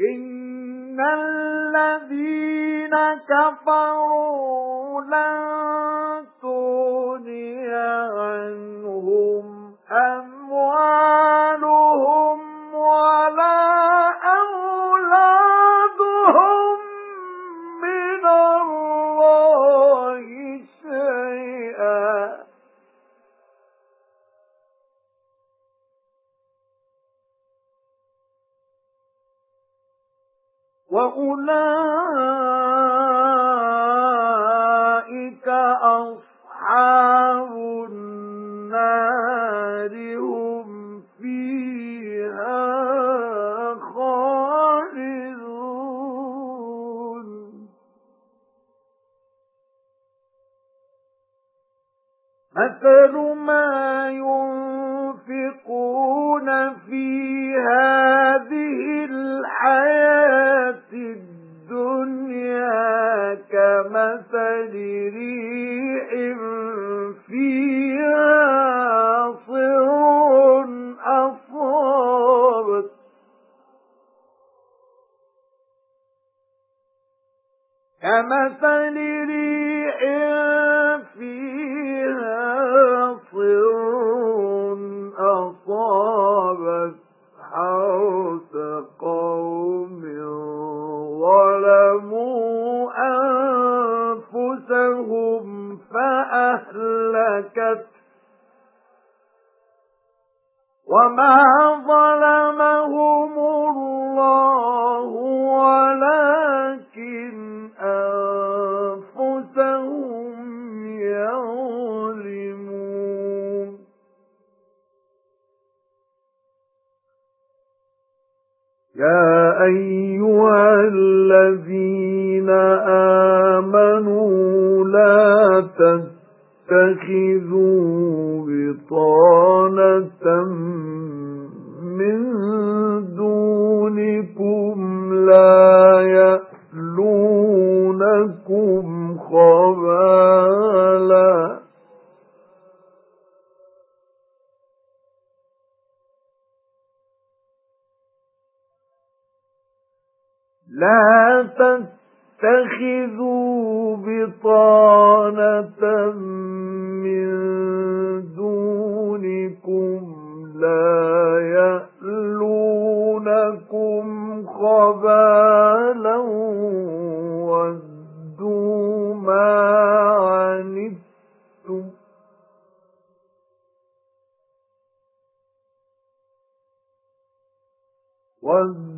إِنَّ الَّذِينَ كَفَرُوا لَن تُغْنِيَ عَنْهُمْ وَأُولَئِكَ أَصْحَابُ النَّارِ هُمْ فِيهَا خَالِدُونَ مَثَلُ مَا يُنْفِقُونَ كَمَثَلِ رِيحٍ فِيهَا صِرٌّ أَصَابَتْ. كَمَثَلِ رِيحٍ فِيهَا أَنفُسَهُمْ فَأَهْلَكَتْهُ وَمَا ظَلَمَهُمُ اللَّهُ وَلَكِنْ أَنفُسَهُمْ يَظْلِمُونَ. يَا أَيُّهَا الَّذِينَ آمَنُوا لَا تَتَّخِذُوا بِطَانَةً مِنْ دُونِكُمْ لَا يَأْلُونَكُمْ خَبَالًا. لَا تَتَّخِذُوا بِطَانَةً مِنْ دُونِكُمْ لَا يَأْلُونَكُمْ خَبَالًا وَدُّوا مَا عَنِتُّمْ وَدُّوا